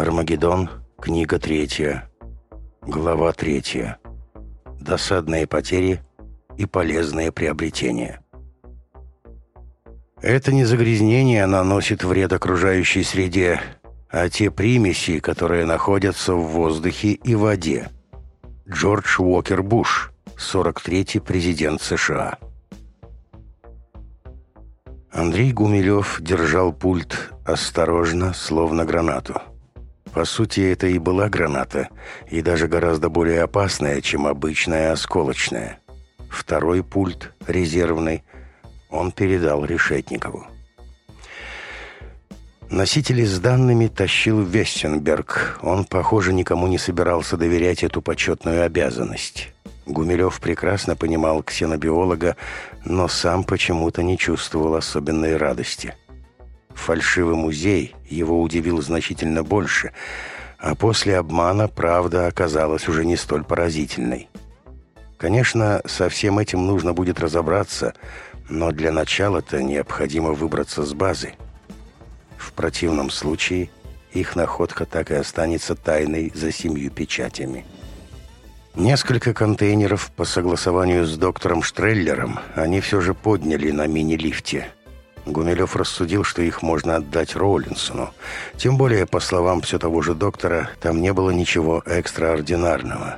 «Армагеддон», книга третья, глава третья. «Досадные потери и полезные приобретения». Это не загрязнение наносит вред окружающей среде, а те примеси, которые находятся в воздухе и воде. Джордж Уокер Буш, 43-й президент США. Андрей Гумилев держал пульт осторожно, словно гранату. По сути, это и была граната, и даже гораздо более опасная, чем обычная осколочная. Второй пульт, резервный, он передал Решетникову. Носители с данными тащил Вестенберг. Он, похоже, никому не собирался доверять эту почетную обязанность. Гумилев прекрасно понимал ксенобиолога, но сам почему-то не чувствовал особенной радости. Фальшивый музей его удивило значительно больше, а после обмана правда оказалась уже не столь поразительной. Конечно, со всем этим нужно будет разобраться, но для начала-то необходимо выбраться с базы. В противном случае их находка так и останется тайной за семью печатями. Несколько контейнеров по согласованию с доктором Штреллером они все же подняли на мини-лифте – Гумилев рассудил, что их можно отдать Роулинсону. Тем более, по словам все того же доктора, там не было ничего экстраординарного.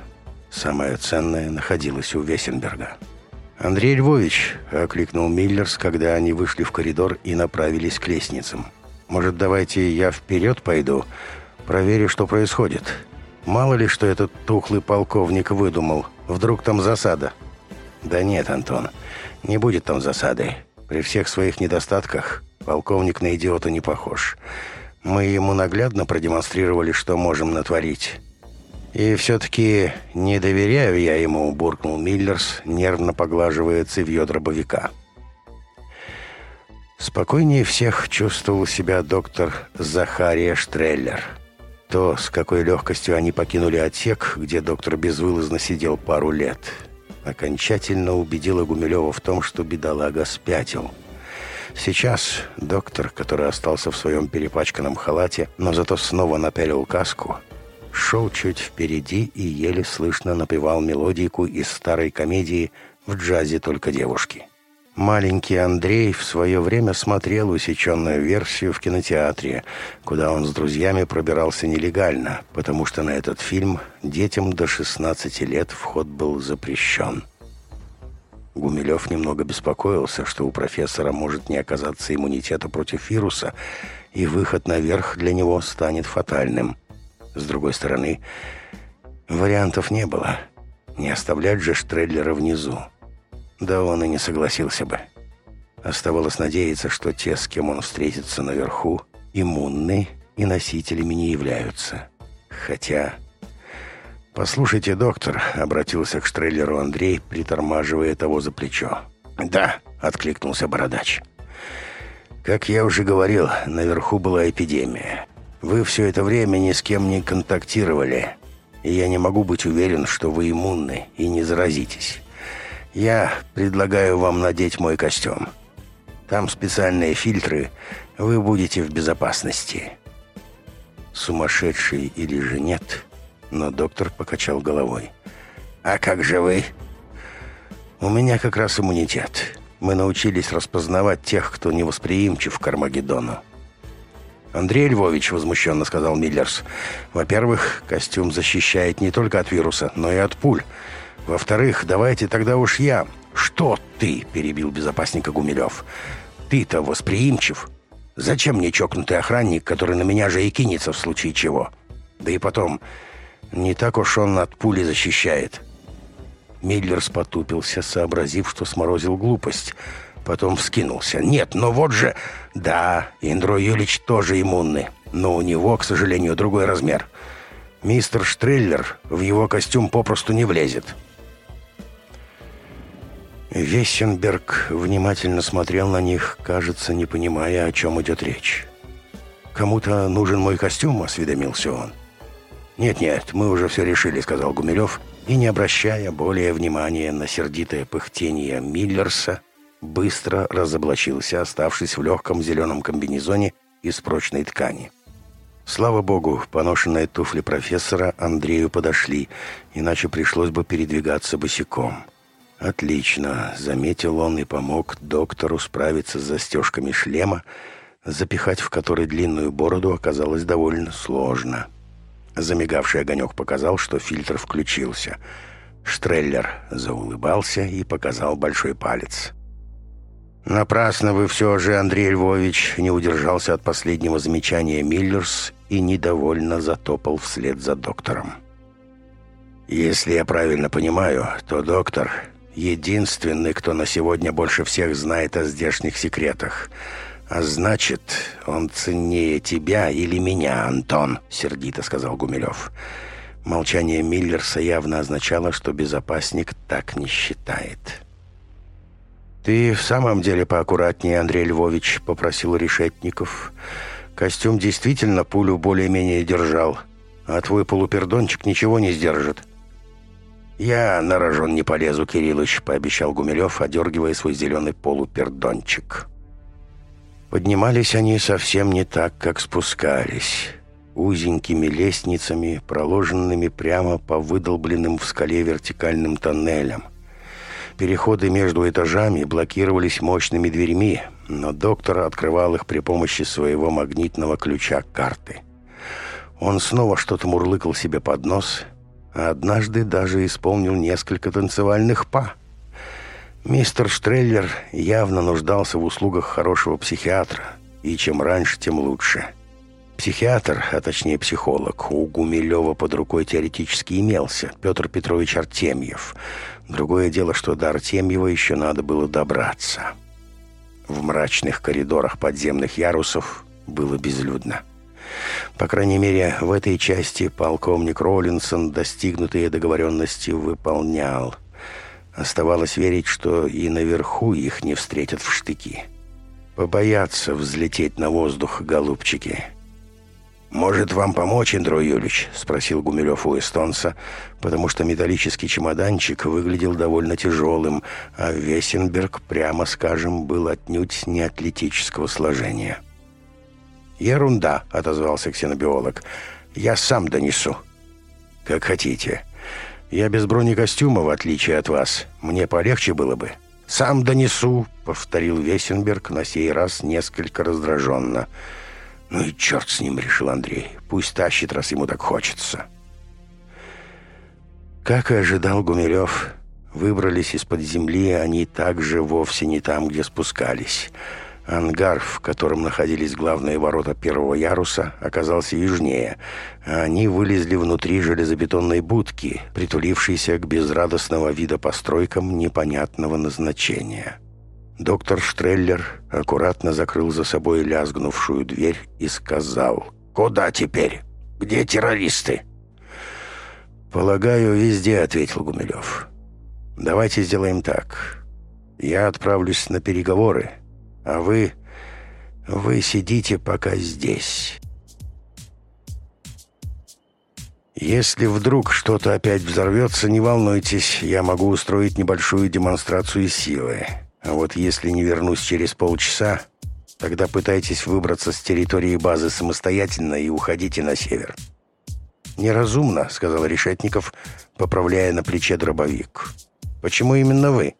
Самое ценное находилось у Весенберга. «Андрей Львович!» – окликнул Миллерс, когда они вышли в коридор и направились к лестницам. «Может, давайте я вперед пойду? Проверю, что происходит. Мало ли, что этот тухлый полковник выдумал. Вдруг там засада?» «Да нет, Антон, не будет там засады. При всех своих недостатках полковник на идиота не похож. Мы ему наглядно продемонстрировали, что можем натворить. «И все-таки не доверяю я ему», — буркнул Миллерс, нервно поглаживая цевьё дробовика. Спокойнее всех чувствовал себя доктор Захария Штреллер. То, с какой легкостью они покинули отсек, где доктор безвылазно сидел пару лет — окончательно убедила Гумилева в том, что бедолага спятил. Сейчас доктор, который остался в своем перепачканном халате, но зато снова напялил каску, шел чуть впереди и еле слышно напевал мелодийку из старой комедии «В джазе только девушки». Маленький Андрей в свое время смотрел усеченную версию в кинотеатре, куда он с друзьями пробирался нелегально, потому что на этот фильм детям до 16 лет вход был запрещен. Гумилев немного беспокоился, что у профессора может не оказаться иммунитета против вируса, и выход наверх для него станет фатальным. С другой стороны, вариантов не было. Не оставлять же Штредлера внизу. Да он и не согласился бы. Оставалось надеяться, что те, с кем он встретится наверху, иммунны и носителями не являются. Хотя... «Послушайте, доктор», — обратился к Штрейлеру Андрей, притормаживая того за плечо. «Да», — откликнулся Бородач. «Как я уже говорил, наверху была эпидемия. Вы все это время ни с кем не контактировали, и я не могу быть уверен, что вы иммунны и не заразитесь. Я предлагаю вам надеть мой костюм. Там специальные фильтры, вы будете в безопасности. Сумасшедший или же нет, но доктор покачал головой. А как же вы? У меня как раз иммунитет. Мы научились распознавать тех, кто невосприимчив к Армагеддону. Андрей Львович, возмущенно сказал Миллерс, во-первых, костюм защищает не только от вируса, но и от пуль. Во-вторых, давайте тогда уж я. Что ты, перебил безопасника Гумилев. Ты-то восприимчив. Зачем мне чокнутый охранник, который на меня же и кинется в случае чего? Да и потом, не так уж он от пули защищает. Мидлер спотупился, сообразив, что сморозил глупость. Потом вскинулся. «Нет, но вот же...» «Да, Индро Юлич тоже иммунный, но у него, к сожалению, другой размер. Мистер Штреллер в его костюм попросту не влезет». Весенберг внимательно смотрел на них, кажется, не понимая, о чем идет речь. «Кому-то нужен мой костюм», — осведомился он. «Нет-нет, мы уже все решили», — сказал Гумилев, и, не обращая более внимания на сердитое пыхтение Миллерса, быстро разоблачился, оставшись в легком зеленом комбинезоне из прочной ткани. Слава богу, поношенные туфли профессора Андрею подошли, иначе пришлось бы передвигаться босиком. «Отлично», — заметил он и помог доктору справиться с застежками шлема, запихать в который длинную бороду оказалось довольно сложно. Замигавший огонек показал, что фильтр включился. Штреллер заулыбался и показал большой палец. «Напрасно вы все же, Андрей Львович!» не удержался от последнего замечания Миллерс и недовольно затопал вслед за доктором. «Если я правильно понимаю, то доктор единственный, кто на сегодня больше всех знает о здешних секретах. А значит, он ценнее тебя или меня, Антон, сердито сказал Гумилев. Молчание Миллерса явно означало, что безопасник так не считает. «Ты в самом деле поаккуратнее, Андрей Львович», — попросил Решетников. «Костюм действительно пулю более-менее держал, а твой полупердончик ничего не сдержит». Я нарожен не полезу, Кириллыч», а — пообещал Гумилев, одергивая свой зеленый полупердончик. Поднимались они совсем не так, как спускались. Узенькими лестницами, проложенными прямо по выдолбленным в скале вертикальным тоннелям. Переходы между этажами блокировались мощными дверьми, но доктор открывал их при помощи своего магнитного ключа карты. Он снова что-то мурлыкал себе под нос — однажды даже исполнил несколько танцевальных па. Мистер Штреллер явно нуждался в услугах хорошего психиатра, и чем раньше, тем лучше. Психиатр, а точнее психолог, у Гумилева под рукой теоретически имелся, Петр Петрович Артемьев. Другое дело, что до Артемьева еще надо было добраться. В мрачных коридорах подземных ярусов было безлюдно. По крайней мере, в этой части полковник Роллинсон достигнутые договоренности выполнял. Оставалось верить, что и наверху их не встретят в штыки. Побояться взлететь на воздух, голубчики. «Может, вам помочь, Индро Юлич?» — спросил Гумилев у эстонца, потому что металлический чемоданчик выглядел довольно тяжелым, а Весенберг, прямо скажем, был отнюдь не атлетического сложения. «Ерунда», — отозвался ксенобиолог. «Я сам донесу». «Как хотите. Я без бронекостюма, в отличие от вас. Мне полегче было бы». «Сам донесу», — повторил Весенберг на сей раз несколько раздраженно. «Ну и черт с ним», — решил Андрей. «Пусть тащит, раз ему так хочется». Как и ожидал Гумилев, выбрались из-под земли они также вовсе не там, где спускались — Ангар, в котором находились главные ворота первого яруса, оказался южнее, а они вылезли внутри железобетонной будки, притулившейся к безрадостного вида постройкам непонятного назначения. Доктор Штреллер аккуратно закрыл за собой лязгнувшую дверь и сказал «Куда теперь? Где террористы?» «Полагаю, везде», — ответил Гумилев. «Давайте сделаем так. Я отправлюсь на переговоры» а вы... вы сидите пока здесь. Если вдруг что-то опять взорвется, не волнуйтесь, я могу устроить небольшую демонстрацию силы. А вот если не вернусь через полчаса, тогда пытайтесь выбраться с территории базы самостоятельно и уходите на север. «Неразумно», — сказал Решетников, поправляя на плече дробовик. «Почему именно вы?»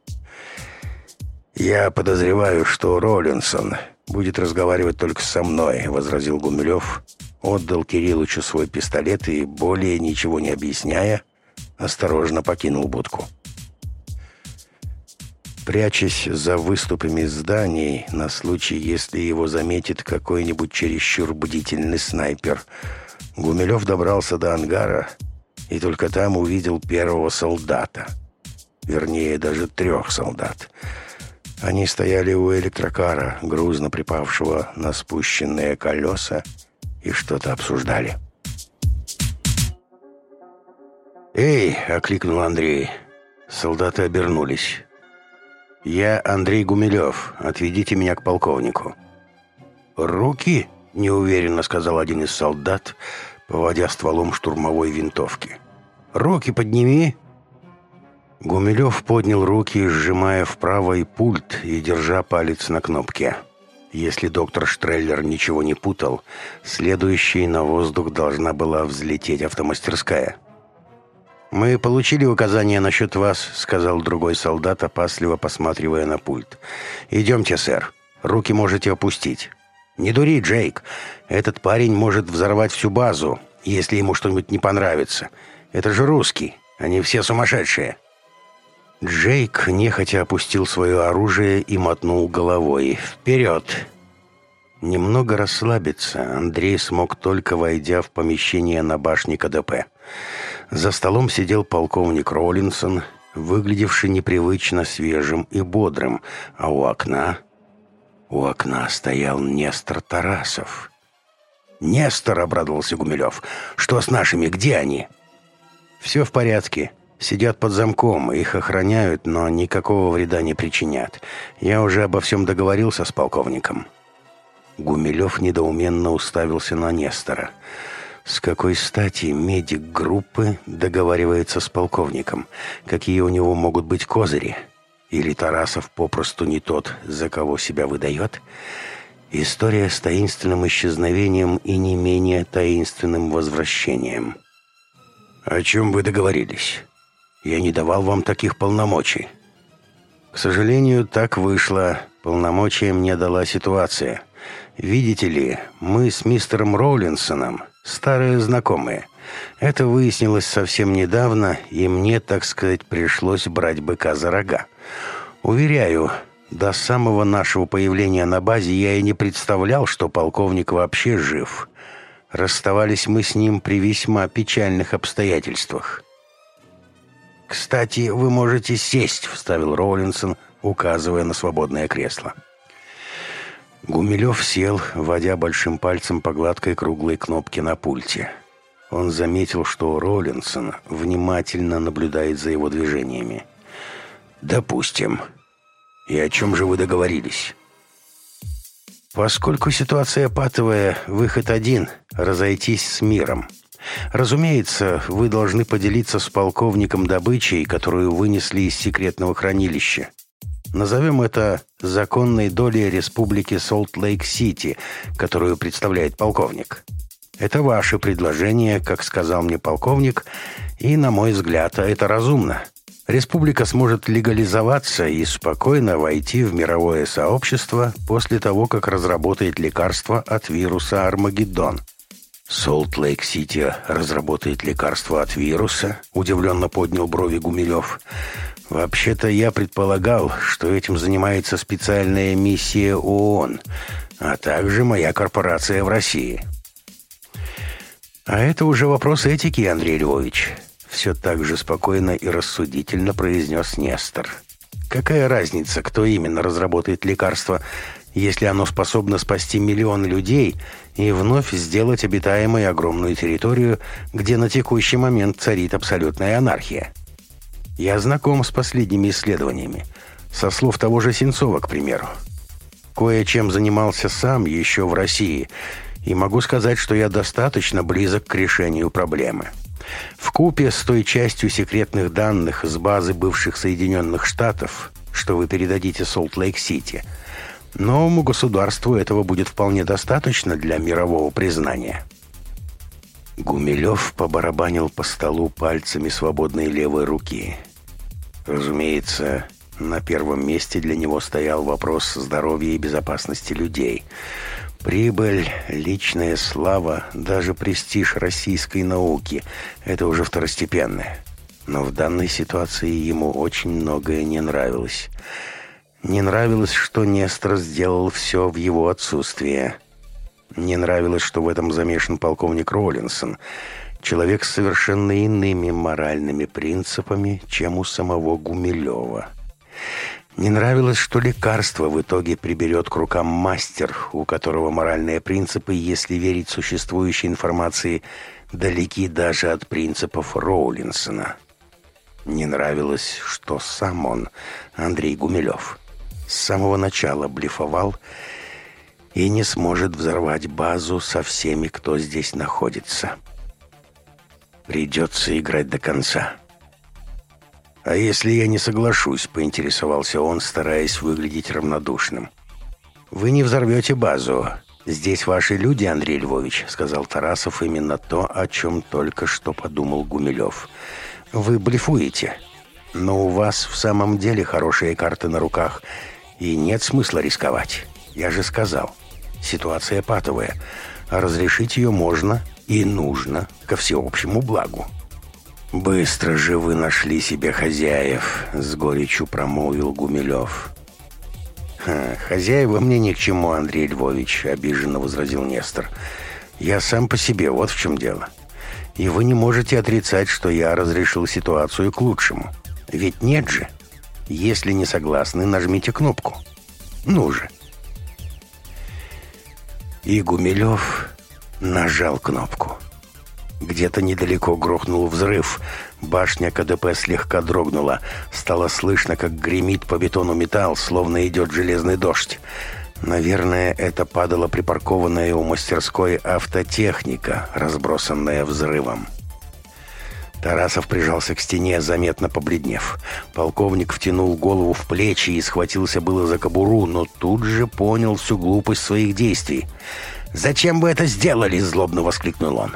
«Я подозреваю, что Роллинсон будет разговаривать только со мной», — возразил Гумилев, отдал Кириллычу свой пистолет и, более ничего не объясняя, осторожно покинул будку. Прячась за выступами зданий на случай, если его заметит какой-нибудь чересчур бдительный снайпер, Гумилев добрался до ангара и только там увидел первого солдата. Вернее, даже трех солдат — они стояли у электрокара, грузно припавшего на спущенные колеса, и что-то обсуждали. «Эй!» — окликнул Андрей. Солдаты обернулись. «Я Андрей Гумилев. Отведите меня к полковнику». «Руки?» — неуверенно сказал один из солдат, поводя стволом штурмовой винтовки. «Руки подними!» Гумилев поднял руки, сжимая вправо и пульт и держа палец на кнопке. Если доктор Штреллер ничего не путал, следующей на воздух должна была взлететь автомастерская. «Мы получили указание насчет вас», — сказал другой солдат, опасливо посматривая на пульт. «Идемте, сэр. Руки можете опустить». «Не дури, Джейк. Этот парень может взорвать всю базу, если ему что-нибудь не понравится. Это же русский. Они все сумасшедшие». Джейк нехотя опустил свое оружие и мотнул головой. «Вперед!» Немного расслабиться Андрей смог только войдя в помещение на башне КДП. За столом сидел полковник Роллинсон, выглядевший непривычно свежим и бодрым, а у окна... У окна стоял Нестор Тарасов. «Нестор!» — обрадовался Гумилев. «Что с нашими? Где они?» «Все в порядке», Сидят под замком, их охраняют, но никакого вреда не причинят. Я уже обо всем договорился с полковником». Гумилев недоуменно уставился на Нестора. С какой стати медик группы договаривается с полковником? Какие у него могут быть козыри? Или Тарасов попросту не тот, за кого себя выдает? История с таинственным исчезновением и не менее таинственным возвращением. «О чем вы договорились?» я не давал вам таких полномочий. К сожалению, так вышло. Полномочия мне дала ситуация. Видите ли, мы с мистером Роулинсоном старые знакомые. Это выяснилось совсем недавно, и мне, так сказать, пришлось брать быка за рога. Уверяю, до самого нашего появления на базе я и не представлял, что полковник вообще жив. Расставались мы с ним при весьма печальных обстоятельствах. «Кстати, вы можете сесть», — вставил Роулинсон, указывая на свободное кресло. Гумилев сел, водя большим пальцем по гладкой круглой кнопке на пульте. Он заметил, что Роллинсон внимательно наблюдает за его движениями. «Допустим. И о чем же вы договорились?» «Поскольку ситуация патовая, выход один — разойтись с миром», Разумеется, вы должны поделиться с полковником добычей, которую вынесли из секретного хранилища. Назовем это законной долей Республики Солт-Лейк-Сити, которую представляет полковник. Это ваше предложение, как сказал мне полковник, и, на мой взгляд, это разумно. Республика сможет легализоваться и спокойно войти в мировое сообщество после того, как разработает лекарство от вируса Армагеддон – Солт-Лейк-Сити разработает лекарство от вируса?» – удивленно поднял брови Гумилев. «Вообще-то я предполагал, что этим занимается специальная миссия ООН, а также моя корпорация в России». «А это уже вопрос этики, Андрей Львович», – все так же спокойно и рассудительно произнес Нестор. «Какая разница, кто именно разработает лекарство, если оно способно спасти миллион людей – и вновь сделать обитаемой огромную территорию, где на текущий момент царит абсолютная анархия. Я знаком с последними исследованиями, со слов того же Сенцова, к примеру. Кое-чем занимался сам еще в России, и могу сказать, что я достаточно близок к решению проблемы. В купе с той частью секретных данных с базы бывших Соединенных Штатов, что вы передадите Солт-Лейк-Сити – Новому государству этого будет вполне достаточно для мирового признания. Гумилев побарабанил по столу пальцами свободной левой руки. Разумеется, на первом месте для него стоял вопрос здоровья и безопасности людей. Прибыль, личная слава, даже престиж российской науки – это уже второстепенное. Но в данной ситуации ему очень многое не нравилось – не нравилось, что Нестор сделал все в его отсутствие. Не нравилось, что в этом замешан полковник Роллинсон, человек с совершенно иными моральными принципами, чем у самого Гумилева. Не нравилось, что лекарство в итоге приберет к рукам мастер, у которого моральные принципы, если верить существующей информации, далеки даже от принципов Роулинсона. Не нравилось, что сам он, Андрей Гумилев – с самого начала блефовал и не сможет взорвать базу со всеми, кто здесь находится. Придется играть до конца. «А если я не соглашусь?» — поинтересовался он, стараясь выглядеть равнодушным. «Вы не взорвете базу. Здесь ваши люди, Андрей Львович», — сказал Тарасов именно то, о чем только что подумал Гумилев. «Вы блефуете, но у вас в самом деле хорошие карты на руках, и нет смысла рисковать. Я же сказал, ситуация патовая. А разрешить ее можно и нужно ко всеобщему благу. «Быстро же вы нашли себе хозяев», — с горечью промолвил Гумилев. «Ха, «Хозяева мне ни к чему, Андрей Львович», — обиженно возразил Нестор. «Я сам по себе, вот в чем дело. И вы не можете отрицать, что я разрешил ситуацию к лучшему. Ведь нет же». Если не согласны, нажмите кнопку. Ну же. И Гумилев нажал кнопку. Где-то недалеко грохнул взрыв. Башня КДП слегка дрогнула. Стало слышно, как гремит по бетону металл, словно идет железный дождь. Наверное, это падала припаркованная у мастерской автотехника, разбросанная взрывом. Тарасов прижался к стене, заметно побледнев. Полковник втянул голову в плечи и схватился было за кобуру, но тут же понял всю глупость своих действий. «Зачем вы это сделали?» – злобно воскликнул он.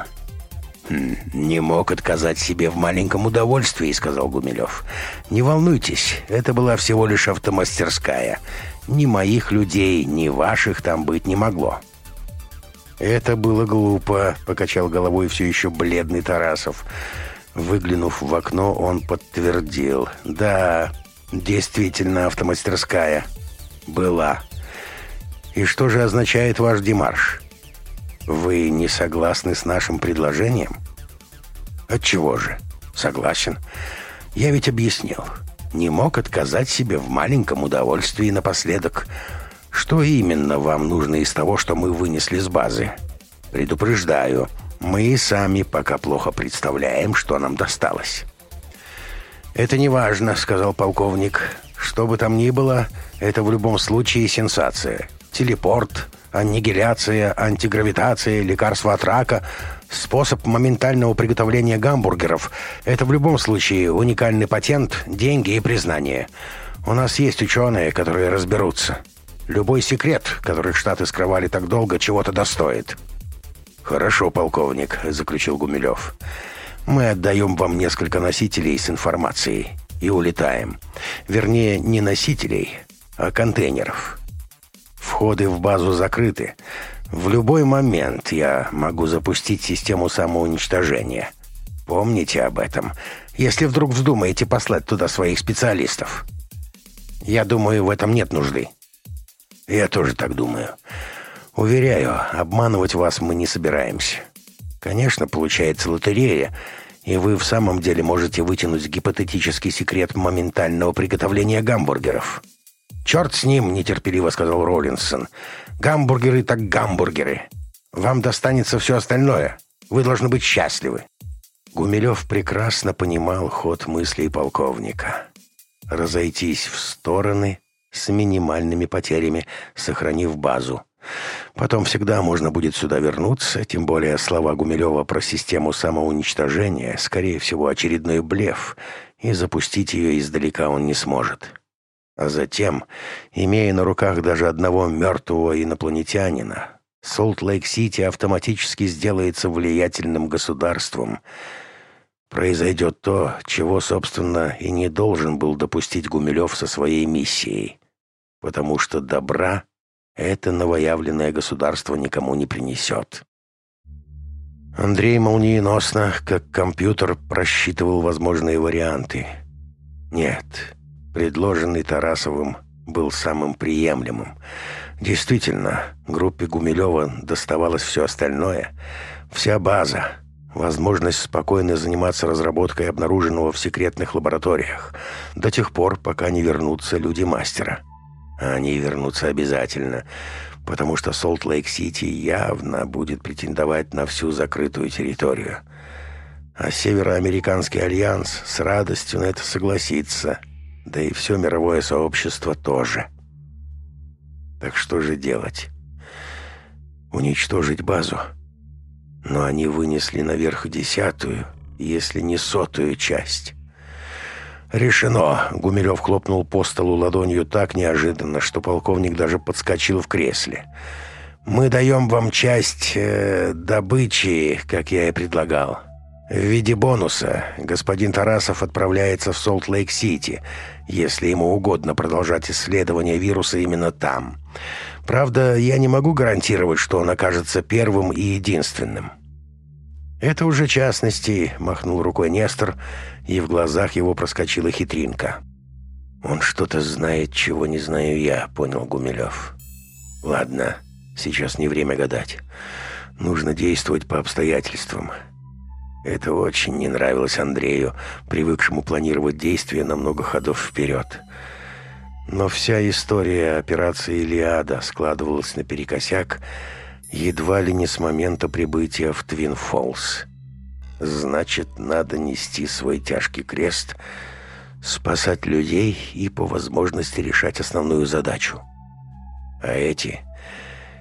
«Хм, «Не мог отказать себе в маленьком удовольствии», — сказал Гумилев. «Не волнуйтесь, это была всего лишь автомастерская. Ни моих людей, ни ваших там быть не могло». «Это было глупо», — покачал головой все еще бледный Тарасов. «Тарасов». Выглянув в окно, он подтвердил. «Да, действительно, автомастерская была». «И что же означает ваш демарш?» «Вы не согласны с нашим предложением?» «Отчего же?» «Согласен. Я ведь объяснил. Не мог отказать себе в маленьком удовольствии напоследок. Что именно вам нужно из того, что мы вынесли с базы?» «Предупреждаю». Мы сами пока плохо представляем, что нам досталось. «Это не важно», — сказал полковник. «Что бы там ни было, это в любом случае сенсация. Телепорт, аннигиляция, антигравитация, лекарство от рака, способ моментального приготовления гамбургеров. Это в любом случае уникальный патент, деньги и признание. У нас есть ученые, которые разберутся. Любой секрет, который Штаты скрывали так долго, чего-то достоит. «Хорошо, полковник», — заключил Гумилев. «Мы отдаем вам несколько носителей с информацией и улетаем. Вернее, не носителей, а контейнеров. Входы в базу закрыты. В любой момент я могу запустить систему самоуничтожения. Помните об этом, если вдруг вздумаете послать туда своих специалистов. Я думаю, в этом нет нужды». «Я тоже так думаю». Уверяю, обманывать вас мы не собираемся. Конечно, получается лотерея, и вы в самом деле можете вытянуть гипотетический секрет моментального приготовления гамбургеров. «Черт с ним!» — нетерпеливо сказал Роллинсон. «Гамбургеры так гамбургеры. Вам достанется все остальное. Вы должны быть счастливы». Гумилев прекрасно понимал ход мыслей полковника. Разойтись в стороны с минимальными потерями, сохранив базу — Потом всегда можно будет сюда вернуться, тем более слова Гумилева про систему самоуничтожения, скорее всего, очередной блеф, и запустить ее издалека он не сможет. А затем, имея на руках даже одного мертвого инопланетянина, Солт-Лейк-Сити автоматически сделается влиятельным государством. Произойдет то, чего, собственно, и не должен был допустить Гумилев со своей миссией, потому что добра — это новоявленное государство никому не принесет. Андрей молниеносно, как компьютер, просчитывал возможные варианты. Нет, предложенный Тарасовым был самым приемлемым. Действительно, группе Гумилева доставалось все остальное. Вся база, возможность спокойно заниматься разработкой обнаруженного в секретных лабораториях, до тех пор, пока не вернутся люди мастера. Они вернутся обязательно, потому что Солт-Лейк-Сити явно будет претендовать на всю закрытую территорию. А Североамериканский альянс с радостью на это согласится, да и все мировое сообщество тоже. Так что же делать? Уничтожить базу? Но они вынесли наверх десятую, если не сотую часть. «Решено!» — Гумилев хлопнул по столу ладонью так неожиданно, что полковник даже подскочил в кресле. «Мы даем вам часть э, добычи, как я и предлагал. В виде бонуса господин Тарасов отправляется в Солт-Лейк-Сити, если ему угодно продолжать исследование вируса именно там. Правда, я не могу гарантировать, что он окажется первым и единственным». Это уже частности, махнул рукой Нестор, и в глазах его проскочила хитринка. Он что-то знает, чего не знаю я, понял Гумилев. Ладно, сейчас не время гадать. Нужно действовать по обстоятельствам. Это очень не нравилось Андрею, привыкшему планировать действия на много ходов вперед. Но вся история операции «Илиада» складывалась наперекосяк, едва ли не с момента прибытия в Твин Фолс. Значит, надо нести свой тяжкий крест, спасать людей и по возможности решать основную задачу. А эти...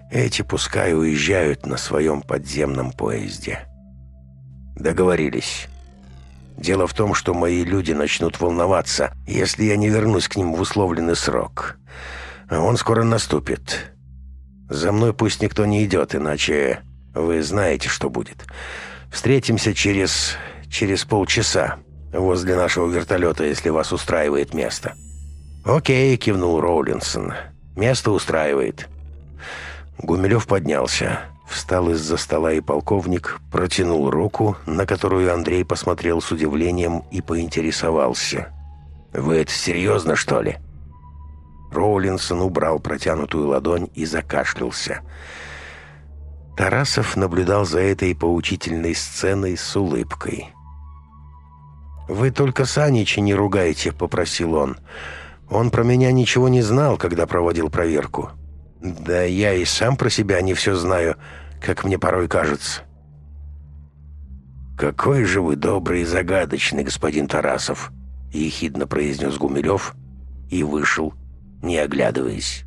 Эти пускай уезжают на своем подземном поезде. Договорились. Дело в том, что мои люди начнут волноваться, если я не вернусь к ним в условленный срок. А он скоро наступит. За мной пусть никто не идет, иначе вы знаете, что будет. Встретимся через... через полчаса возле нашего вертолета, если вас устраивает место». «Окей», — кивнул Роулинсон. «Место устраивает». Гумилев поднялся, встал из-за стола и полковник протянул руку, на которую Андрей посмотрел с удивлением и поинтересовался. «Вы это серьезно, что ли?» Роулинсон убрал протянутую ладонь и закашлялся. Тарасов наблюдал за этой поучительной сценой с улыбкой. «Вы только Санича не ругайте», — попросил он. «Он про меня ничего не знал, когда проводил проверку». «Да я и сам про себя не все знаю, как мне порой кажется». «Какой же вы добрый и загадочный, господин Тарасов!» — ехидно произнес Гумилев и вышел не оглядываясь.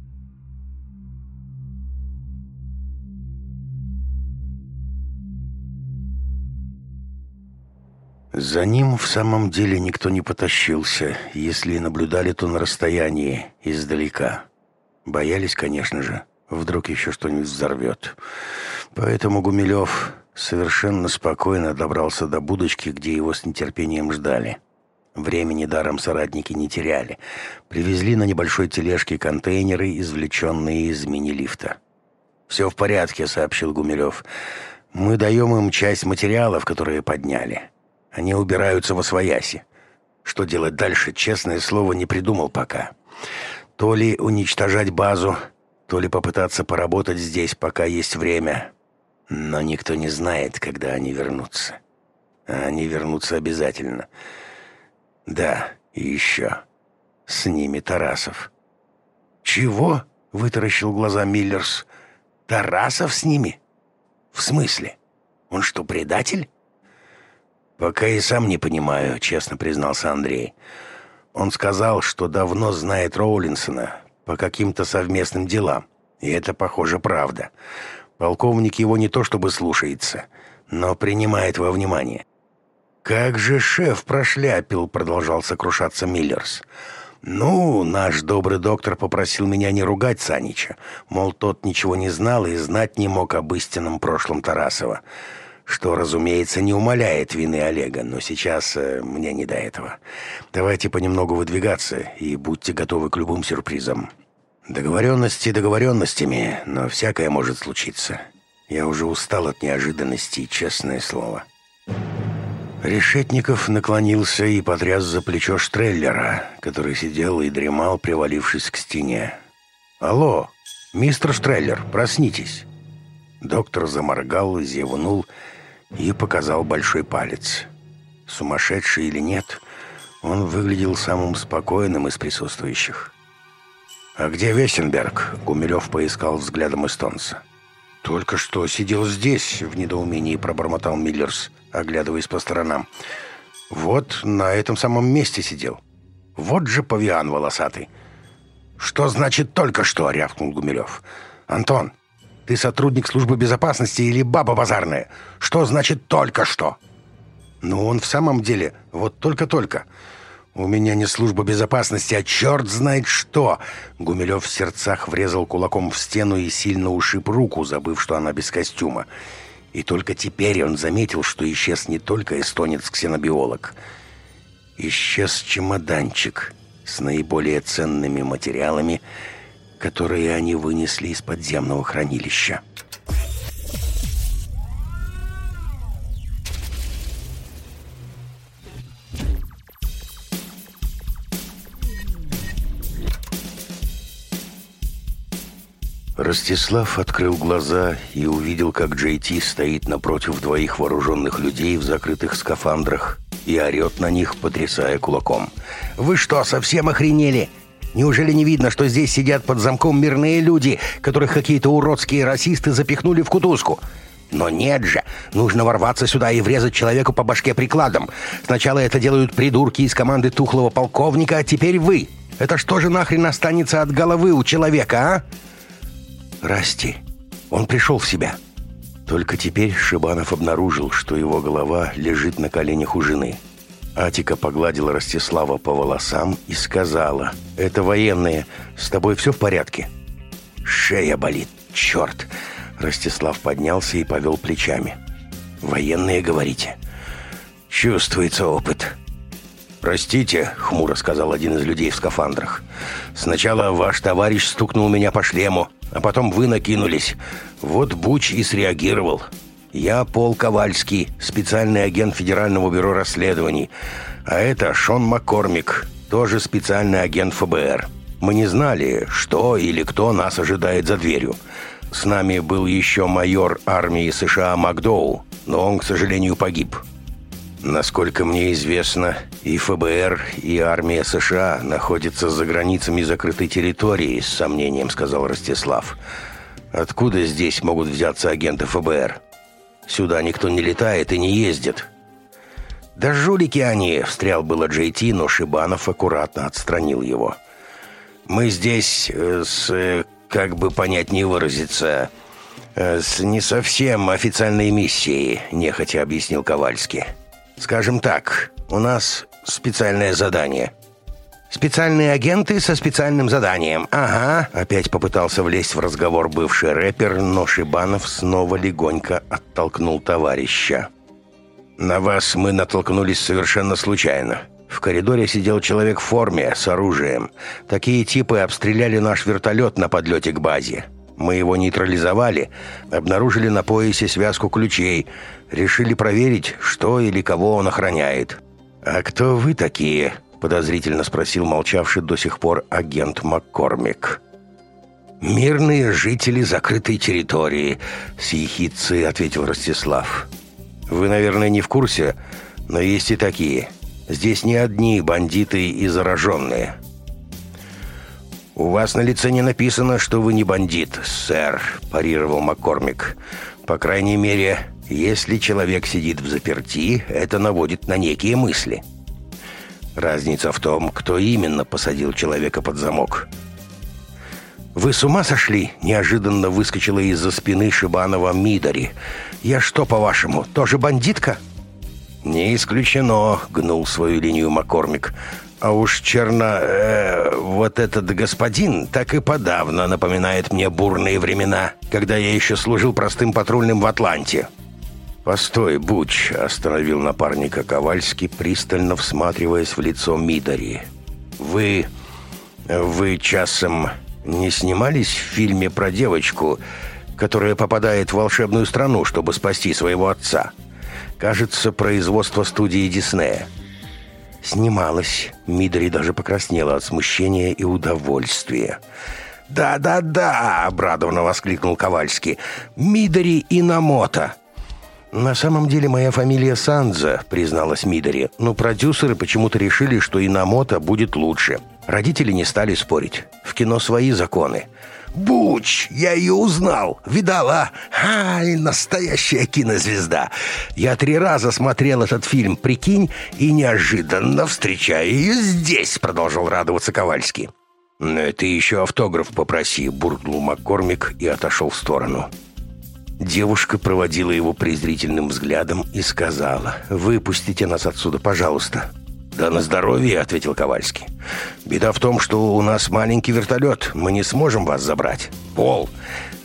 За ним в самом деле никто не потащился, если и наблюдали, то на расстоянии, издалека. Боялись, конечно же, вдруг еще что-нибудь взорвет. Поэтому Гумилев совершенно спокойно добрался до будочки, где его с нетерпением ждали. — Времени даром соратники не теряли. Привезли на небольшой тележке контейнеры, извлеченные из мини-лифта. «Все в порядке», — сообщил Гумилев. «Мы даем им часть материалов, которые подняли. Они убираются во свояси. Что делать дальше, честное слово, не придумал пока. То ли уничтожать базу, то ли попытаться поработать здесь, пока есть время. Но никто не знает, когда они вернутся. А они вернутся обязательно». Да, и еще. С ними Тарасов. Чего? Вытаращил глаза Миллерс. Тарасов с ними? В смысле? Он что, предатель? Пока и сам не понимаю, честно признался Андрей. Он сказал, что давно знает Роулинсона по каким-то совместным делам. И это, похоже, правда. Полковник его не то чтобы слушается, но принимает во внимание. «Как же шеф прошляпил!» — продолжал сокрушаться Миллерс. «Ну, наш добрый доктор попросил меня не ругать Санича, мол, тот ничего не знал и знать не мог об истинном прошлом Тарасова, что, разумеется, не умаляет вины Олега, но сейчас э, мне не до этого. Давайте понемногу выдвигаться и будьте готовы к любым сюрпризам. Договоренности договоренностями, но всякое может случиться. Я уже устал от неожиданностей, честное слово». Thank you. Решетников наклонился и потряс за плечо Штреллера, который сидел и дремал, привалившись к стене. «Алло, мистер Штреллер, проснитесь!» Доктор заморгал, зевнул и показал большой палец. Сумасшедший или нет, он выглядел самым спокойным из присутствующих. «А где Весенберг?» — Гумилев поискал взглядом эстонца. «Только что сидел здесь», — в недоумении пробормотал Миллерс, оглядываясь по сторонам. «Вот на этом самом месте сидел. Вот же павиан волосатый». «Что значит «только что»?» — рявкнул Гумилев. «Антон, ты сотрудник службы безопасности или баба базарная? Что значит «только что»?» «Ну, он в самом деле вот только-только». У меня не служба безопасности, а черт знает что!» Гумилев в сердцах врезал кулаком в стену и сильно ушиб руку, забыв, что она без костюма. И только теперь он заметил, что исчез не только эстонец-ксенобиолог. Исчез чемоданчик с наиболее ценными материалами, которые они вынесли из подземного хранилища. Ростислав открыл глаза и увидел, как Джей Ти стоит напротив двоих вооруженных людей в закрытых скафандрах и орет на них, потрясая кулаком. «Вы что, совсем охренели? Неужели не видно, что здесь сидят под замком мирные люди, которых какие-то уродские расисты запихнули в кутузку?» Но нет же, нужно ворваться сюда и врезать человеку по башке прикладом. Сначала это делают придурки из команды тухлого полковника, а теперь вы. Это что же нахрен останется от головы у человека, а? Расти. Он пришел в себя. Только теперь Шибанов обнаружил, что его голова лежит на коленях у жены. Атика погладила Ростислава по волосам и сказала, «Это военные, с тобой все в порядке?» «Шея болит, черт!» Ростислав поднялся и повел плечами. «Военные, говорите?» «Чувствуется опыт». «Простите», — хмуро сказал один из людей в скафандрах. «Сначала ваш товарищ стукнул меня по шлему, а потом вы накинулись. Вот Буч и среагировал. Я Пол Ковальский, специальный агент Федерального бюро расследований. А это Шон Маккормик, тоже специальный агент ФБР. Мы не знали, что или кто нас ожидает за дверью. С нами был еще майор армии США Макдоу, но он, к сожалению, погиб». Насколько мне известно, и ФБР, и армия США находятся за границами закрытой территории, с сомнением сказал Ростислав. Откуда здесь могут взяться агенты ФБР? Сюда никто не летает и не ездит. Да жулики они, встрял было Джей Ти, но Шибанов аккуратно отстранил его. Мы здесь э, с, э, как бы понять не выразиться, э, с не совсем официальной миссией, нехотя объяснил Ковальский. Скажем так, у нас специальное задание. Специальные агенты со специальным заданием. Ага, опять попытался влезть в разговор бывший рэпер, но Шибанов снова легонько оттолкнул товарища. На вас мы натолкнулись совершенно случайно. В коридоре сидел человек в форме, с оружием. Такие типы обстреляли наш вертолет на подлете к базе. Мы его нейтрализовали, обнаружили на поясе связку ключей, решили проверить, что или кого он охраняет. «А кто вы такие?» – подозрительно спросил молчавший до сих пор агент МакКормик. «Мирные жители закрытой территории», – с ответил Ростислав. «Вы, наверное, не в курсе, но есть и такие. Здесь не одни бандиты и зараженные». «У вас на лице не написано, что вы не бандит, сэр», – парировал МакКормик. «По крайней мере, если человек сидит в заперти, это наводит на некие мысли. Разница в том, кто именно посадил человека под замок. «Вы с ума сошли?» – неожиданно выскочила из-за спины Шибанова Мидари. «Я что, по-вашему, тоже бандитка?» «Не исключено», — гнул свою линию Маккормик. «А уж черно... Э, вот этот господин так и подавно напоминает мне бурные времена, когда я еще служил простым патрульным в Атланте. «Постой, Буч!» – остановил напарника Ковальский, пристально всматриваясь в лицо Мидори. «Вы... вы часом не снимались в фильме про девочку, которая попадает в волшебную страну, чтобы спасти своего отца? Кажется, производство студии Диснея». Снималась. Мидори даже покраснела от смущения и удовольствия. «Да-да-да!» – обрадованно воскликнул Ковальский. «Мидори и Намота!» «На самом деле моя фамилия Санза», — призналась Мидори, «но ну, продюсеры почему-то решили, что Инамото будет лучше. Родители не стали спорить. В кино свои законы». «Буч! Я ее узнал! Видала! Ай, настоящая кинозвезда! Я три раза смотрел этот фильм, прикинь, и неожиданно встречаю ее здесь!» — продолжал радоваться Ковальский. «Ну, «Ты еще автограф попроси», — буркнул Маккормик и отошел в сторону. Девушка проводила его презрительным взглядом и сказала, «Выпустите нас отсюда, пожалуйста». «Да на здоровье», — ответил Ковальский. «Беда в том, что у нас маленький вертолет. Мы не сможем вас забрать». «Пол,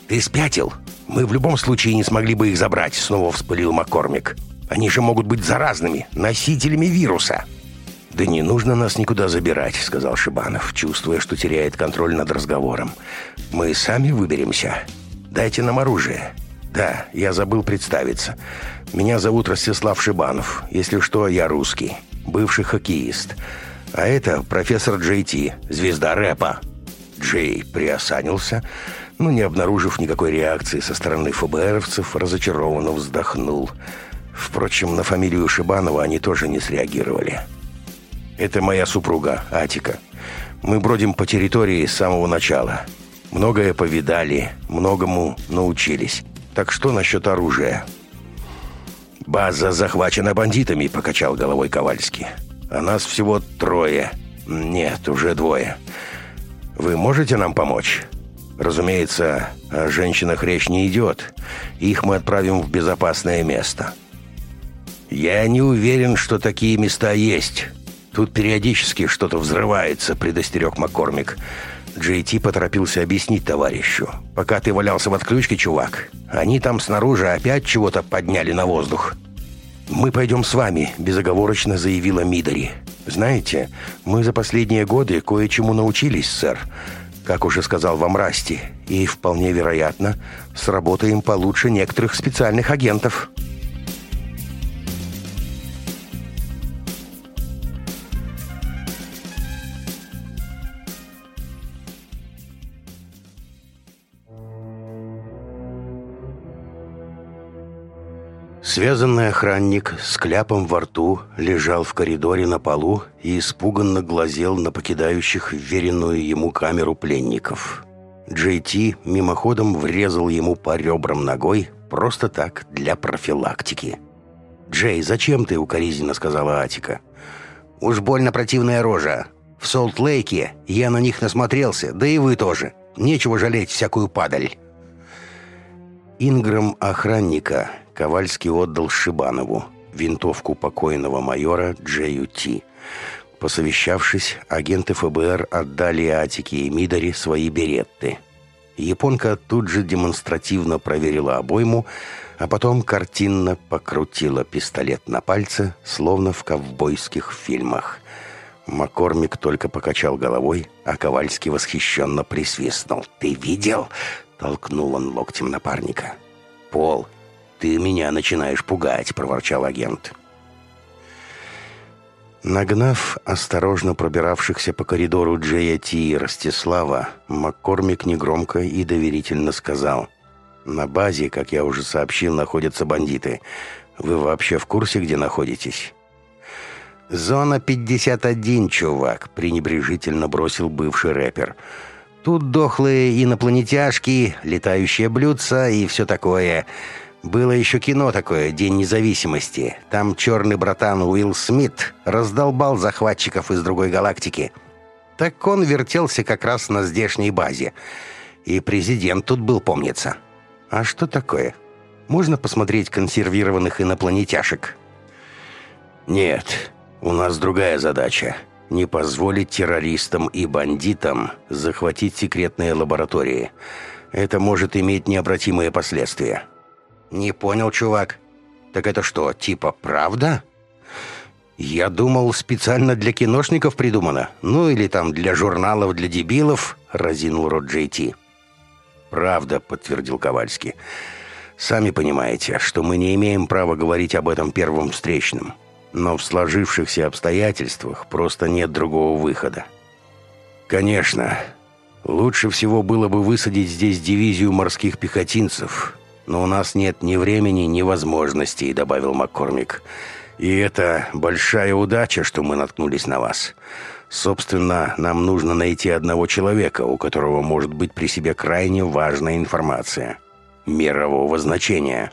ты спятил? Мы в любом случае не смогли бы их забрать», — снова вспылил Маккормик. «Они же могут быть заразными, носителями вируса». «Да не нужно нас никуда забирать», — сказал Шибанов, чувствуя, что теряет контроль над разговором. «Мы сами выберемся. Дайте нам оружие. Да, я забыл представиться. Меня зовут Ростислав Шибанов. Если что, я русский. Бывший хоккеист. А это профессор Джей Ти, звезда рэпа. Джей приосанился, но, не обнаружив никакой реакции со стороны ФБРовцев, разочарованно вздохнул. Впрочем, на фамилию Шибанова они тоже не среагировали. «Это моя супруга, Атика. Мы бродим по территории с самого начала. Многое повидали, многому научились». Так что насчет оружия? База захвачена бандитами, покачал головой Ковальский. А нас всего трое. Нет, уже двое. Вы можете нам помочь? Разумеется, о женщинах речь не идет. Их мы отправим в безопасное место. Я не уверен, что такие места есть. Тут периодически что-то взрывается, предостерег Маккормик. «Маккормик» Джейти поторопился объяснить товарищу. Пока ты валялся в отключке, чувак, они там снаружи опять чего-то подняли на воздух. «Мы пойдем с вами», – безоговорочно заявила Мидори. «Знаете, мы за последние годы кое-чему научились, сэр. Как уже сказал вам Расти, и, вполне вероятно, сработаем получше некоторых специальных агентов». Связанный охранник с кляпом во рту лежал в коридоре на полу и испуганно глазел на покидающих веренную ему камеру пленников. Джей Ти мимоходом врезал ему по ребрам ногой, просто так, для профилактики. «Джей, зачем ты?» — укоризненно сказала Атика. «Уж больно противная рожа. В Солт-Лейке я на них насмотрелся, да и вы тоже. Нечего жалеть всякую падаль». Инграм охранника Ковальский отдал Шибанову винтовку покойного майора Джею Ти. Посовещавшись, агенты ФБР отдали Атике и Мидоре свои беретты. Японка тут же демонстративно проверила обойму, а потом картинно покрутила пистолет на пальце, словно в ковбойских фильмах. Маккормик только покачал головой, а Ковальский восхищенно присвистнул. «Ты видел? Толкнул он локтем напарника. «Пол, ты меня начинаешь пугать», — проворчал агент. Нагнав осторожно пробиравшихся по коридору Джея Ти и Ростислава, Маккормик негромко и доверительно сказал. «На базе, как я уже сообщил, находятся бандиты. Вы вообще в курсе, где находитесь?» «Зона 51, чувак», — пренебрежительно бросил бывший рэпер. «Зона 51». Тут дохлые инопланетяшки, летающие блюдца и все такое. Было еще кино такое, День независимости. Там черный братан Уилл Смит раздолбал захватчиков из другой галактики. Так он вертелся как раз на здешней базе. И президент тут был, помнится. А что такое? Можно посмотреть консервированных инопланетяшек? Нет, у нас другая задача не позволить террористам и бандитам захватить секретные лаборатории. Это может иметь необратимые последствия». «Не понял, чувак. Так это что, типа правда?» «Я думал, специально для киношников придумано. Ну или там для журналов, для дебилов», — разинул рот Джей Ти. «Правда», — подтвердил Ковальский. «Сами понимаете, что мы не имеем права говорить об этом первым встречным но в сложившихся обстоятельствах просто нет другого выхода. Конечно, лучше всего было бы высадить здесь дивизию морских пехотинцев, но у нас нет ни времени, ни возможностей», — добавил Маккормик. «И это большая удача, что мы наткнулись на вас. Собственно, нам нужно найти одного человека, у которого может быть при себе крайне важная информация мирового значения».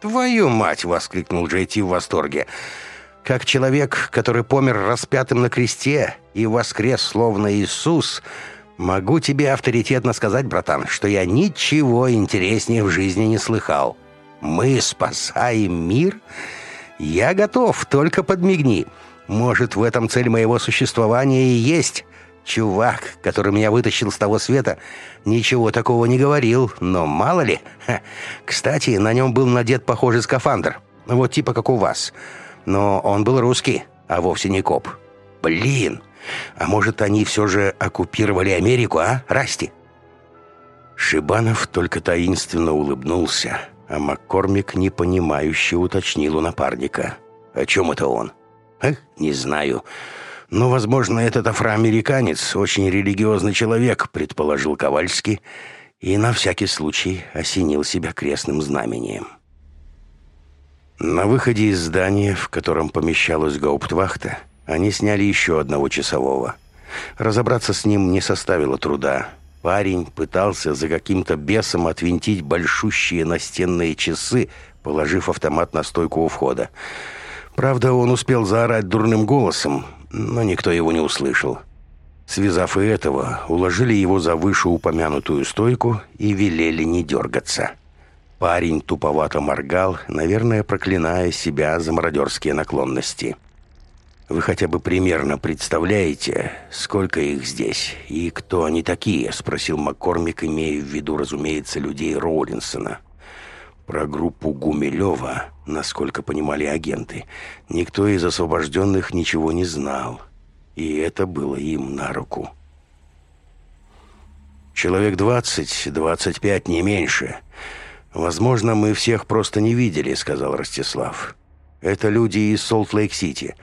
«Твою мать!» — воскликнул Джейти в восторге. «Как человек, который помер распятым на кресте и воскрес, словно Иисус, могу тебе авторитетно сказать, братан, что я ничего интереснее в жизни не слыхал. Мы спасаем мир? Я готов, только подмигни. Может, в этом цель моего существования и есть». Чувак, который меня вытащил с того света, ничего такого не говорил, но мало ли. Ха. Кстати, на нем был надет похожий скафандр, вот типа как у вас. Но он был русский, а вовсе не коп. Блин, а может они все же оккупировали Америку, а, Расти? Шибанов только таинственно улыбнулся, а Маккормик непонимающе уточнил у напарника. «О чем это он?» «Эх, не знаю. «Но, возможно, этот афроамериканец очень религиозный человек», — предположил Ковальский и на всякий случай осенил себя крестным знамением. На выходе из здания, в котором помещалась гауптвахта, они сняли еще одного часового. Разобраться с ним не составило труда. Парень пытался за каким-то бесом отвинтить большущие настенные часы, положив автомат на стойку у входа. Правда, он успел заорать дурным голосом, но никто его не услышал. Связав и этого, уложили его за вышеупомянутую стойку и велели не дергаться. Парень туповато моргал, наверное, проклиная себя за мародерские наклонности. «Вы хотя бы примерно представляете, сколько их здесь и кто они такие?» — спросил Маккормик, имея в виду, разумеется, людей Роллинсона. Про группу Гумилева насколько понимали агенты. Никто из освобожденных ничего не знал, и это было им на руку. Человек 20-25, не меньше. «Возможно, мы всех просто не видели», — сказал Ростислав. «Это люди из Солт-Лейк-Сити.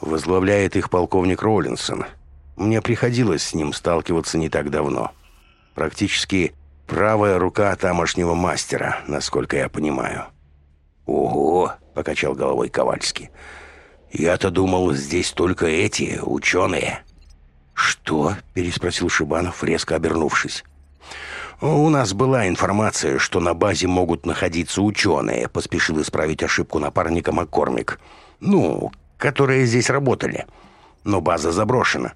Возглавляет их полковник Роллинсон. Мне приходилось с ним сталкиваться не так давно. Практически правая рука тамошнего мастера, насколько я понимаю». Ого, покачал головой Ковальский. Я-то думал, здесь только эти ученые. Что? переспросил Шибанов, резко обернувшись. «У нас была информация, что на базе могут находиться ученые», — поспешил исправить ошибку напарника Маккормик. «Ну, которые здесь работали. Но база заброшена.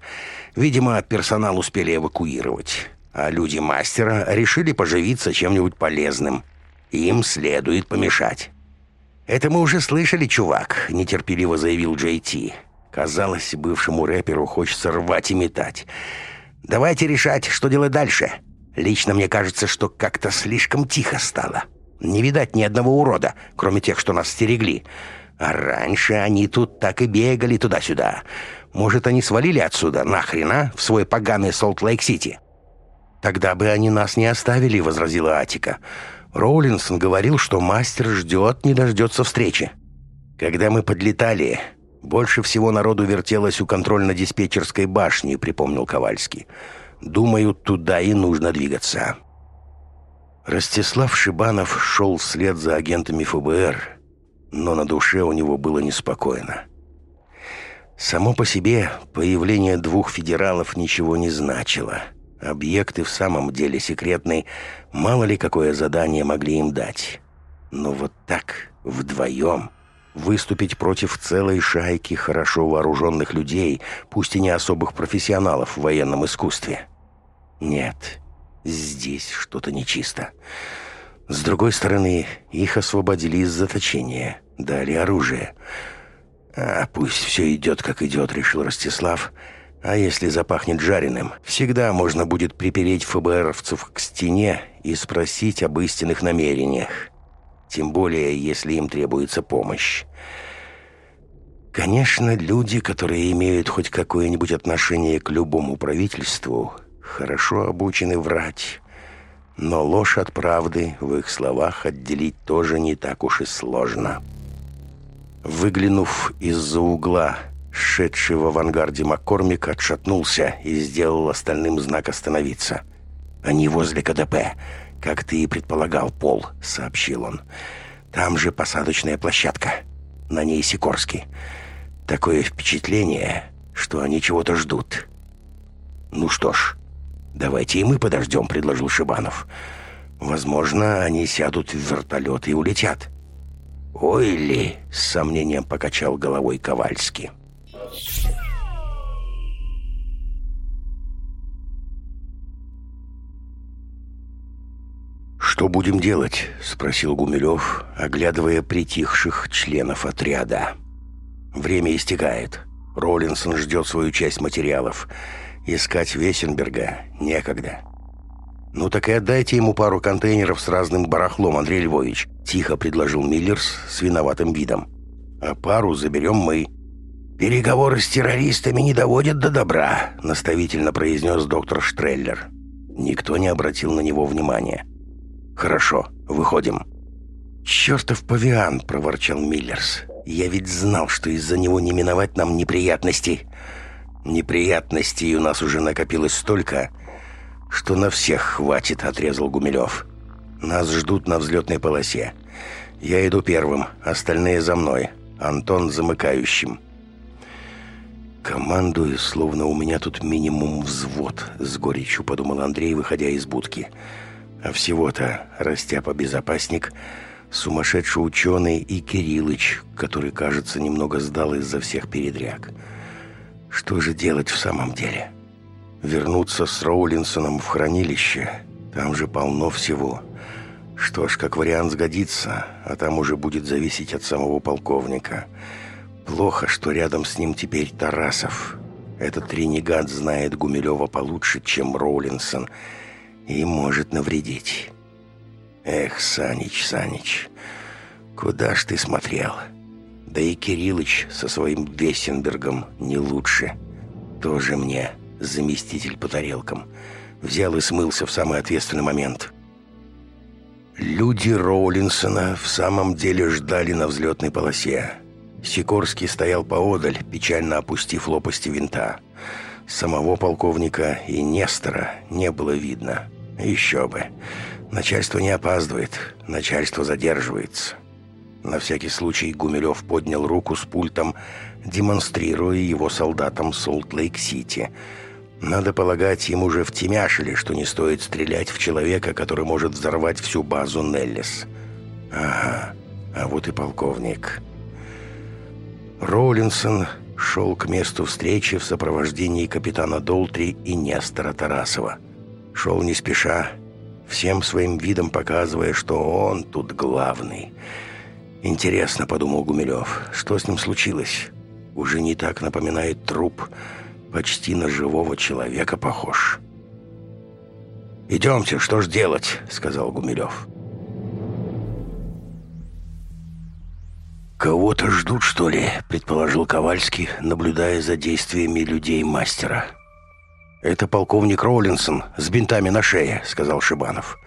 Видимо, персонал успели эвакуировать. А люди мастера решили поживиться чем-нибудь полезным. Им следует помешать». «Это мы уже слышали, чувак», — нетерпеливо заявил Джей Ти. Казалось, бывшему рэперу хочется рвать и метать. «Давайте решать, что делать дальше. Лично мне кажется, что как-то слишком тихо стало. Не видать ни одного урода, кроме тех, что нас стерегли. А раньше они тут так и бегали туда-сюда. Может, они свалили отсюда, нахрена, в свой поганый Солт-Лейк-Сити?» «Тогда бы они нас не оставили», — возразила Атика. «Атика». Роулинсон говорил, что мастер ждет, не дождется встречи. Когда мы подлетали, больше всего народу вертелось у контрольно-диспетчерской башни, припомнил Ковальский. Думаю, туда и нужно двигаться. Ростислав Шибанов шел вслед за агентами ФБР, но на душе у него было неспокойно. Само по себе появление двух федералов ничего не значило – Объекты в самом деле секретны, мало ли какое задание могли им дать. Но вот так, вдвоем, выступить против целой шайки хорошо вооруженных людей, пусть и не особых профессионалов в военном искусстве. Нет, здесь что-то нечисто. С другой стороны, их освободили из заточения, дали оружие. А пусть все идет, как идет, решил Ростислав, — а если запахнет жареным, всегда можно будет припереть ФБРовцев к стене и спросить об истинных намерениях. Тем более, если им требуется помощь. Конечно, люди, которые имеют хоть какое-нибудь отношение к любому правительству, хорошо обучены врать. Но ложь от правды в их словах отделить тоже не так уж и сложно. Выглянув из-за угла – шедший в авангарде Маккормик, отшатнулся и сделал остальным знак остановиться. «Они возле КДП, как ты и предполагал, Пол», — сообщил он. «Там же посадочная площадка. На ней Сикорский. Такое впечатление, что они чего-то ждут». «Ну что ж, давайте и мы подождем», — предложил Шибанов. «Возможно, они сядут в вертолет и улетят». «Ой ли!» — с сомнением покачал головой Ковальский. «Что будем делать?» – спросил Гумилев, оглядывая притихших членов отряда. «Время истекает. Роллинсон ждет свою часть материалов. Искать Весенберга некогда». «Ну так и отдайте ему пару контейнеров с разным барахлом, Андрей Львович», – тихо предложил Миллерс с виноватым видом. «А пару заберем мы. «Переговоры с террористами не доводят до добра», — наставительно произнес доктор Штреллер. Никто не обратил на него внимания. «Хорошо, выходим». «Чертов павиан!» — проворчал Миллерс. «Я ведь знал, что из-за него не миновать нам неприятностей. Неприятностей у нас уже накопилось столько, что на всех хватит», — отрезал Гумилев. «Нас ждут на взлетной полосе. Я иду первым, остальные за мной, Антон замыкающим». Командую, словно у меня тут минимум взвод, с горечью подумал Андрей, выходя из будки. А всего-то растяпа-безопасник, сумасшедший ученый и Кириллыч, который, кажется, немного сдал из-за всех передряг. Что же делать в самом деле? Вернуться с Роулинсоном в хранилище? Там же полно всего. Что ж, как вариант сгодится, а там уже будет зависеть от самого полковника. «Полковник» Плохо, что рядом с ним теперь Тарасов. Этот ренегат знает Гумилева получше, чем Роулинсон, и может навредить. Эх, Санич, Санич, куда ж ты смотрел? Да и Кириллыч со своим Весенбергом не лучше. Тоже мне заместитель по тарелкам. Взял и смылся в самый ответственный момент. Люди Роулинсона в самом деле ждали на взлетной полосе. Сикорский стоял поодаль, печально опустив лопасти винта. Самого полковника и Нестора не было видно. Еще бы. Начальство не опаздывает, начальство задерживается. На всякий случай Гумилев поднял руку с пультом, демонстрируя его солдатам Солт-Лейк-Сити. Надо полагать, им уже втемяшили, что не стоит стрелять в человека, который может взорвать всю базу Неллис. Ага, а вот и полковник. Роллинсон шел к месту встречи в сопровождении капитана Долтри и Нестора Тарасова. Шел не спеша, всем своим видом показывая, что он тут главный. «Интересно», — подумал Гумилев, — «что с ним случилось?» «Уже не так напоминает труп. Почти на живого человека похож». «Идемте, что ж делать?» — сказал Гумилев. «Гумилев». Кого-то ждут, что ли, предположил Ковальский, наблюдая за действиями людей мастера. Это полковник Роллинсон с бинтами на шее, сказал Шибанов.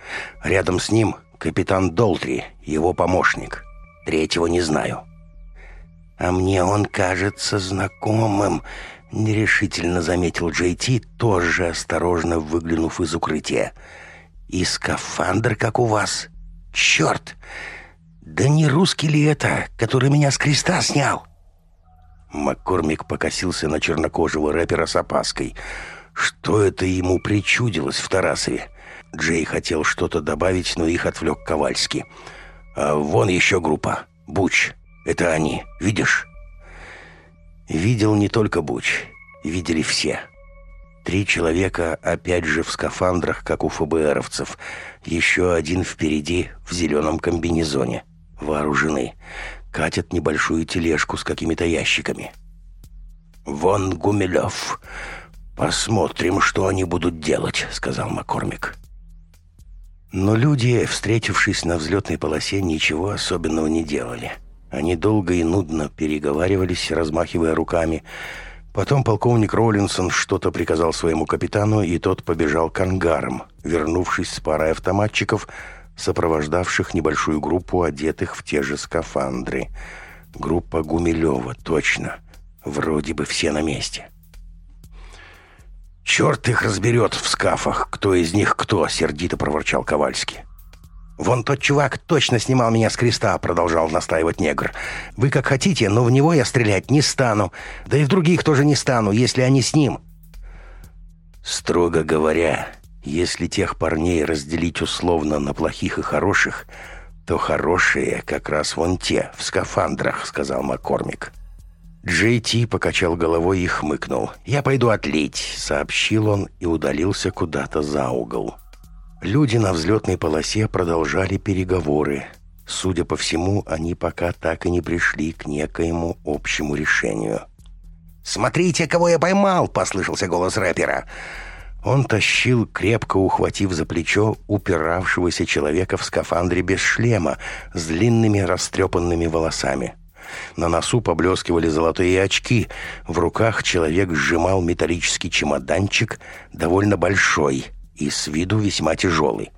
Рядом с ним капитан Долтри, его помощник. Третьего не знаю. А мне он кажется знакомым, эм, нерешительно заметил Джей Ти, тоже осторожно выглянув из укрытия. И скафандр, как у вас. Черт! Да не русский ли это, который меня с креста снял? Маккормик покосился на чернокожего рэпера с опаской. Что это ему причудилось в Тарасове? Джей хотел что-то добавить, но их отвлек Ковальский. А вон еще группа. Буч. Это они. Видишь? Видел не только Буч. Видели все. Три человека опять же в скафандрах, как у ФБРовцев. Еще один впереди в зеленом комбинезоне вооружены, катят небольшую тележку с какими-то ящиками. «Вон Гумилев! Посмотрим, что они будут делать», — сказал Маккормик. Но люди, встретившись на взлетной полосе, ничего особенного не делали. Они долго и нудно переговаривались, размахивая руками. Потом полковник Роллинсон что-то приказал своему капитану, и тот побежал к ангарам, вернувшись с парой автоматчиков — сопровождавших небольшую группу одетых в те же скафандры. Группа Гумилева, точно. Вроде бы все на месте. «Черт их разберет в скафах, кто из них кто!» — сердито проворчал Ковальский. «Вон тот чувак точно снимал меня с креста», — продолжал настаивать негр. «Вы как хотите, но в него я стрелять не стану. Да и в других тоже не стану, если они с ним». «Строго говоря, если тех парней разделить условно на плохих и хороших, то хорошие как раз вон те, в скафандрах», — сказал Маккормик. Джей Ти покачал головой и хмыкнул. «Я пойду отлить», — сообщил он и удалился куда-то за угол. Люди на взлетной полосе продолжали переговоры. Судя по всему, они пока так и не пришли к некоему общему решению. «Смотрите, кого я поймал!» — послышался голос рэпера. «Смотрите, он тащил крепко ухватив за плечо упиравшегося человека в скафандре без шлема с длинными растрепанными волосами. На носу поблескивали золотые очки, в руках человек сжимал металлический чемоданчик, довольно большой и с виду весьма тяжелый.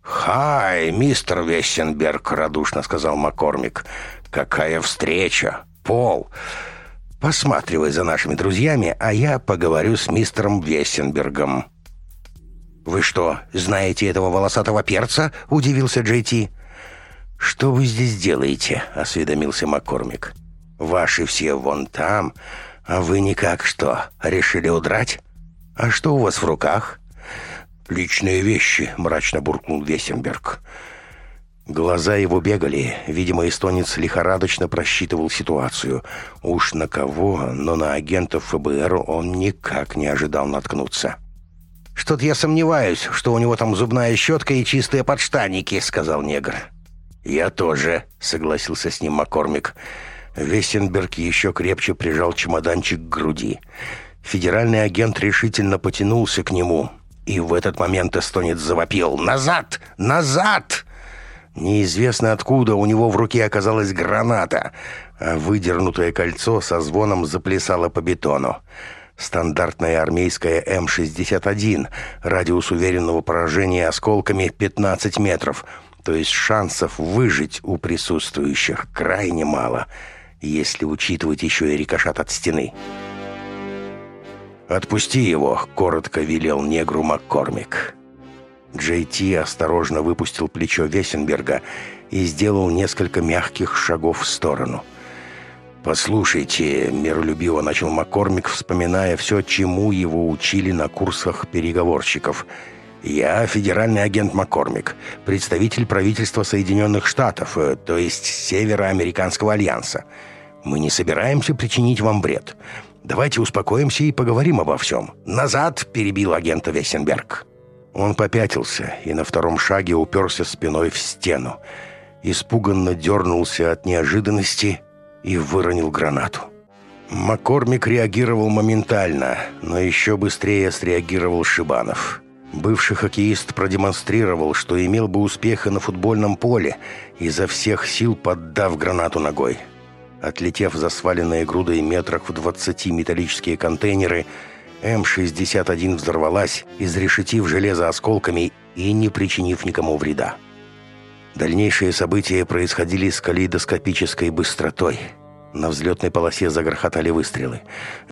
«Хай, мистер Вестенберг!» — радушно сказал Маккормик. «Какая встреча! Пол! Посматривай за нашими друзьями, а я поговорю с мистером Вестенбергом». «Вы что, знаете этого волосатого перца?» — удивился Джей Ти. «Что вы здесь делаете?» — осведомился Маккормик. «Ваши все вон там, а вы никак что, решили удрать? А что у вас в руках?» «Личные вещи», — мрачно буркнул Весенберг. «Весенберг». Глаза его бегали. Видимо, эстонец лихорадочно просчитывал ситуацию. Уж на кого, но на агентов ФБР он никак не ожидал наткнуться. «Что-то я сомневаюсь, что у него там зубная щетка и чистые подштаники, — сказал негр. «Я тоже», — согласился с ним Маккормик. Вестенберг еще крепче прижал чемоданчик к груди. Федеральный агент решительно потянулся к нему. И в этот момент эстонец завопил «Назад! Назад!» Неизвестно откуда у него в руке оказалась граната. А выдернутое кольцо со звоном заплясало по бетону. Стандартная армейская М-61, радиус уверенного поражения осколками 15 метров, то есть шансов выжить у присутствующих крайне мало, если учитывать еще и рикошат от стены. «Отпусти его», — коротко велел негру Маккормик. Джейти осторожно выпустил плечо Весенберга и сделал несколько мягких шагов в сторону. «Послушайте», — миролюбиво начал Маккормик, вспоминая все, чему его учили на курсах переговорщиков. «Я федеральный агент Маккормик, представитель правительства Соединенных Штатов, э, то есть Североамериканского альянса. Мы не собираемся причинить вам вред. Давайте успокоимся и поговорим обо всем». «Назад!» — перебил агента Весенберг. Он попятился и на втором шаге уперся спиной в стену. Испуганно дернулся от неожиданности и выронил гранату. Маккормик реагировал моментально, но еще быстрее среагировал Шибанов. Бывший хоккеист продемонстрировал, что имел бы успеха на футбольном поле, изо всех сил поддав гранату ногой. Отлетев за сваленные грудой метрах в 20 металлические контейнеры – М-61 взорвалась, изрешетив железо осколками и не причинив никому вреда. Дальнейшие события происходили с калейдоскопической быстротой. На взлетной полосе загрохотали выстрелы.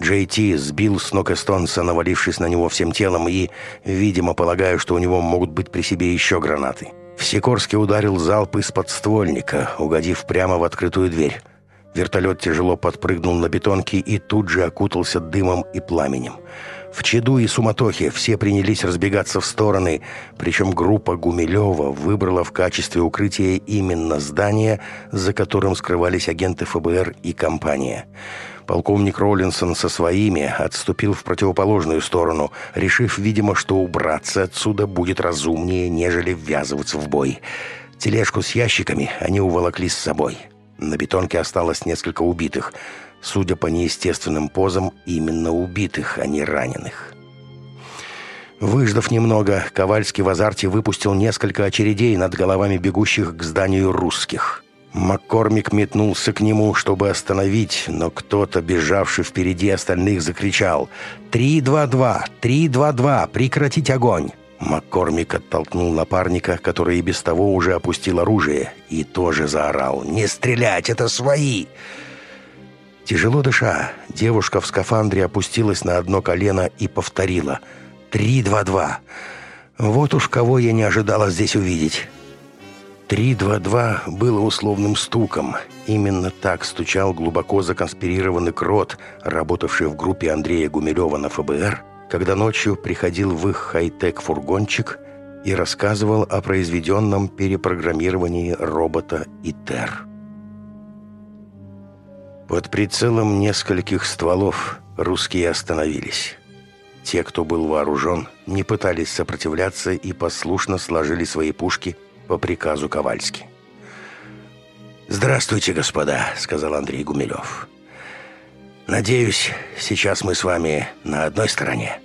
Джей Ти сбил с ног эстонца, навалившись на него всем телом, и, видимо, полагая, что у него могут быть при себе еще гранаты. В Сикорске ударил залп из подствольника, угодив прямо в открытую дверь. Вертолет тяжело подпрыгнул на бетонке и тут же окутался дымом и пламенем. В чаду и суматохе все принялись разбегаться в стороны, причем группа Гумилева выбрала в качестве укрытия именно здание, за которым скрывались агенты ФБР и компания. Полковник Роллинсон со своими отступил в противоположную сторону, решив, видимо, что убраться отсюда будет разумнее, нежели ввязываться в бой. Тележку с ящиками они уволокли с собой – на бетонке осталось несколько убитых. Судя по неестественным позам, именно убитых, а не раненых. Выждав немного, Ковальский в азарте выпустил несколько очередей над головами бегущих к зданию русских. Маккормик метнулся к нему, чтобы остановить, но кто-то, бежавший впереди остальных, закричал «Три-два-два! Три-два-два! Прекратить огонь!» Маккормика толкнул напарника, который и без того уже опустил оружие, и тоже заорал «Не стрелять, это свои!» Тяжело дыша, девушка в скафандре опустилась на одно колено и повторила «Три-два-два!» Вот уж кого я не ожидала здесь увидеть. «Три-два-два» было условным стуком. Именно так стучал глубоко законспирированный крот, работавший в группе Андрея Гумилева на ФБР – когда ночью приходил в их хай-тек фургончик и рассказывал о произведенном перепрограммировании робота ИТЕР. Под прицелом нескольких стволов русские остановились. Те, кто был вооружен, не пытались сопротивляться и послушно сложили свои пушки по приказу Ковальски. «Здравствуйте, господа», — сказал Андрей Гумилев. Надеюсь, сейчас мы с вами на одной стороне.